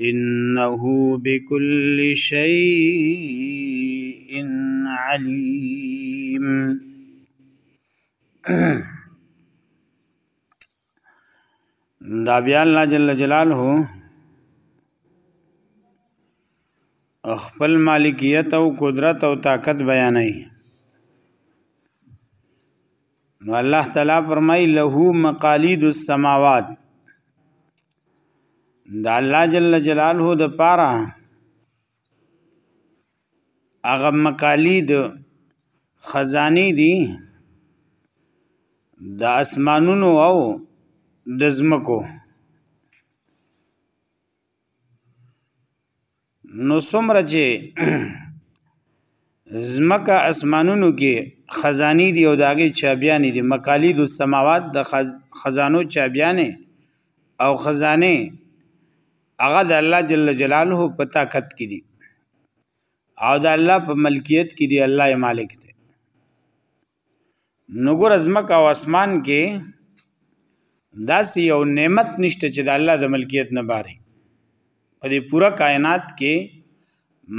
انه بكل شيء عليم دا بیا الله جل جلاله خپل مالکیت او قدرت او طاقت بیانای نو الله تعالی فرمای له مقالید السماوات د الله جل جلاله د پاره هغه مقالید خزانه دي د اسمانونو او د زمکو نو څومره چې زمکه اسمانونو کې خزانی دی او داګه چابیانی دی مقالید السماوات د خزانو چابیانه او خزانه هغه د الله جل جلاله په طاقت کې دي او د الله په ملکیت کې دی الله مالک دی نګور ازمک او اسمان کې داس یو نعمت نشته چې د الله د ملکیت نه باري په دې پوره کائنات کې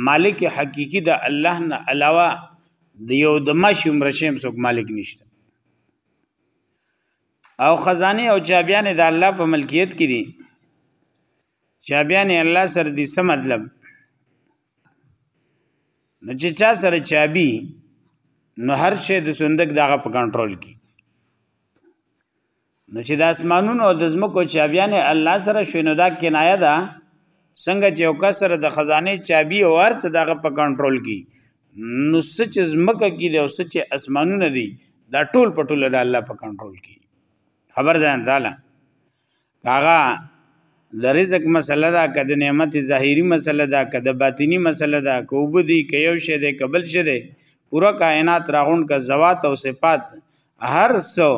مالک حقيقي د الله نه علاوه د یو د ماشي عمر شیم څوک مالک نشته او خزانه او چابيان د الله په ملکیت کې دي چا بیا نه الله سره دې څه مطلب نو چې چا سره چابي نو هر شی د صندوق دغه په کنټرول کې نو چې د اسمانونو او د زمکو چابيانه الله سره شوینو دا کنایه ده څنګه چې یو کس سره د خزانه چابي او ارس دغه په کنټرول کې نو سچ زمکه کې دی او سچ اسمانونه دي دا ټول پټول د الله په کنټرول کې خبر ځان تعالی هغه د رزق مسله ده که د نعمت ظاهری مسله ده که د باطینی مسله ده که وبدي که یو شی ده که بل شی ده پورا کائنات راغون که زوات او صفات هر څو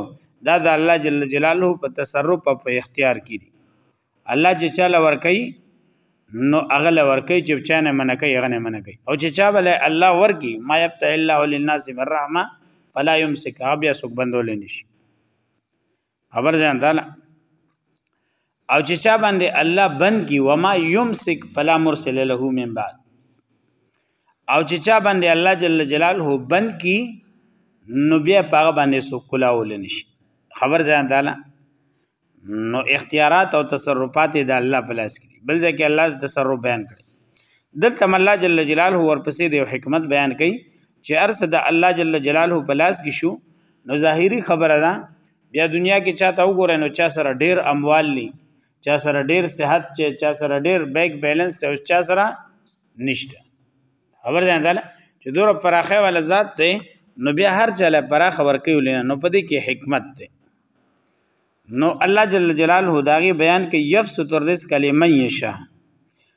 دا د الله جل جلاله په تصرف او په اختیار کې دي الله چې چاله ور کوي نو اغل ور کوي چې چانه من کوي غنه من کوي او چې چا بل الله ور کوي ما یفتح الله للناس بالرحمه فلا يمسك بیا سوک بندول نشي خبر ځان تعالی او چې چا باندې الله بند کی وما یمسک فلا مرسل له من بعد او چې چا باندې الله جل جلاله بند کی نو بیا پاغه باندې سو کلا ولنش خبر ځان تعالی نو اختیارات او تصرفات د الله په لاس کې بل ځکه الله تصرف بیان کړي دلته الله جل جلاله ورپسې د حکمت بیان کړي چې ارسه د الله جل جلاله په لاس کې شو نو ظاهری خبره ده بیا دنیا کې چاته وګورئ نو چا سره ډیر اموال لی چا سره ډیر صحت چې چا سره ډیر بیک بیلانس ته او چا سره نشته خبر ده نه چې دوره فراخه ولا ذات ته نو بیا هر چاله فراخ ورکی ولینه نو پدې کې حکمت ده نو الله جل جلاله داغي بیان کې یفس تر رزق لمن یشا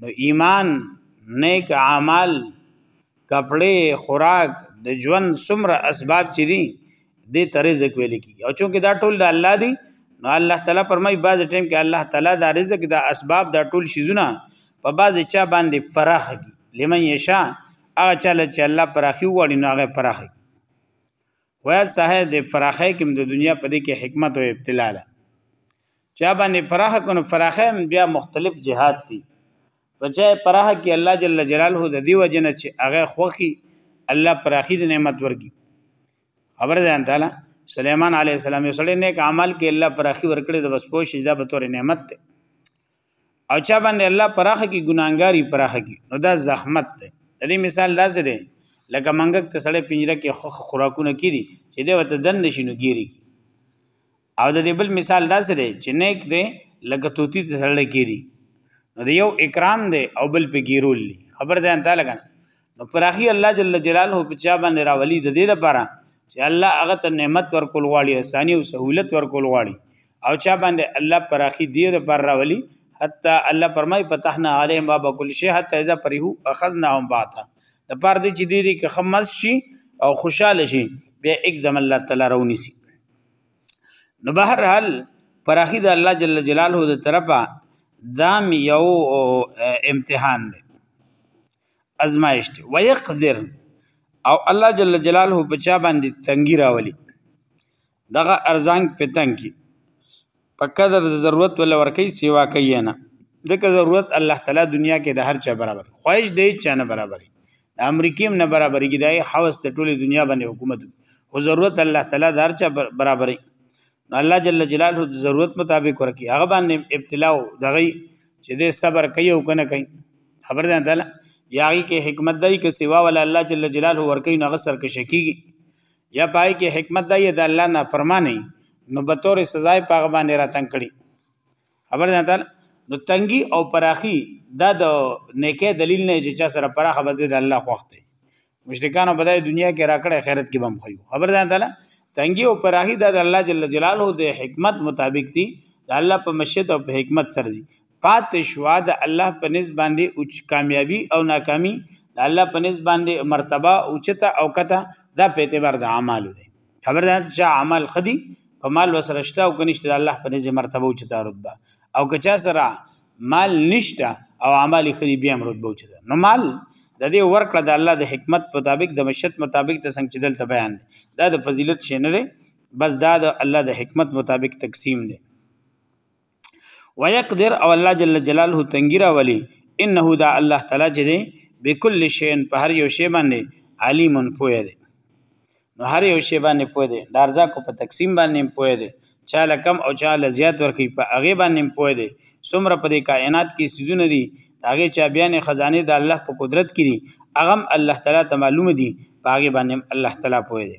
نو ایمان نیک اعمال کپڑے خوراک د ژوند سمره اسباب چي دي د ترزق ویل کی او چونکه دا ټول د الله دی نو الله تعالی فرمای باز ټیم کې الله تعالی دا رزق دا اسباب دا ټول شیزونه په باز چا باندې فراخ کی لمن یشا هغه چاله چې الله پراخي وړي نو هغه پراخي وای صاحب د فراخي کې د دنیا په دې کې حکمت او ابتلا ده چا باندې پراخ کنو پراخه هم بیا مختلف جهاد دي بچای پراخ کې الله جل جلاله د دی وجنه چې هغه خوخي الله پراخي د نعمت ورګي خبر ځان تعالی سليمان عليه السلام یو سړی نیک عمل کې الله پراخي ورکړي د بس پوښ دا به تور نعمت ده او چا باندې الله پراخ کې ګناګاری پراخ کې نو دا زحمت ده د دې مثال لازم دی لکه منګک ته سړی پنجره کې خوراکونه کړي چې دی وته دن نشینو ګيري او د دې بل مثال داسې دی چې نیک دی لکه توتی ته سره کېری نو د یو اکرام دی او بل په ګیرول دی خبر ځان ته لګن نو پراخي الله جل جلاله په چا باندې راولي د دې لپاره چې الله هغه ته نعمت ورکول غواړي اساني او سهولت ورکول غواړي او چا باندې الله پراخي دی لپاره راولي حتی الله فرمای فتحنا علیهم باب کل شی حتی اذا فرحوا اخذناهم باتا د پاره دې چې دې کې خمس شي او خوشاله شي بیا اقدم الله تعالی رونی سي نو بهر حال پراخي د الله جل جلاله د طرفه دام یو امتحان دی ازمایش دی ويقدر او الله جل جلاله په چا باندې تنګي راولي دغه ارزان په تنګي په قدر د ضرورت ول ورکی سیوا کوي نه دغه ضرورت الله تعالی دنیا کې د هر چا برابر خواهش دی چا نه برابر د امریکې نه برابر کې دی حوس ته ټوله دنیا باندې حکومت او ضرورت الله تعالی د هر چا برابر الله جل جلاله د ضرورت مطابق ورکی هغه باندې ابتلا او دغه چې د صبر کوي او کنه کوي خبر ده تعالی یاغي کې حکمت دی کې سیوا ول الله جل جلاله ورکی نه غسر کې شکیږي یا پای کې حکمت دی د الله نه فرمانی نو به تور سزا په هغه باندې راتنګ کړي خبر نه تعالی نو تنګي او پراخي دا د نیکه دلیل نه چې چا سره پراخه بده د الله خوښ دی مشرکانو بدای دنیا کې راکړه خیرت کې بم خيو خبر ده تعالی تنګي او پراخي د الله جل جلاله د حکمت مطابق دي د الله په مشیت او په حکمت سره دي پات شوا د الله په نس باندې او کامیابی او ناکامی د الله په نس باندې مرتبه او چته او کته دا په اعتبار د اعمال دی خبر ده چې عمل خدي کمال وسرشته او کنيشته د الله په نس مرتبه او چته رتبه او که چا سره مال نشته او عمل خدي بیا رتبه او چته نو مال د دې ورکړه د الله د حکمت مطابق د مشیت مطابق د څنګه چې دلته بیان دی دا د فضیلت شي نه دی بس دا د الله د حکمت مطابق تقسیم دی ويقدر او الله جل جلاله تنګي راولي انه دا الله تعالی چې دی بكل شيء په هر یو شی باندې علیم پوهه دی نو هر یو شی باندې پوهه دی د ارزاکو په تقسیم باندې پوهه دی چاله کم او چاله زیات ورکی په هغه باندې پوهه دی څومره په دې کائنات کې سيزونه دي هغه چا بیان خزانه د الله په قدرت کې دي هغه الله تعالی ته معلوم دي په هغه باندې الله تعالی پوهه دی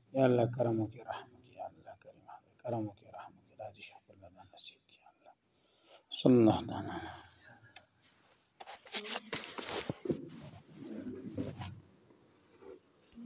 یا الله کرم وکړي رحم وکړي یا الله کریم کرم وکړي رحم وکړي راځي شکر الله دا نصیب کړي الله صلی الله تعالی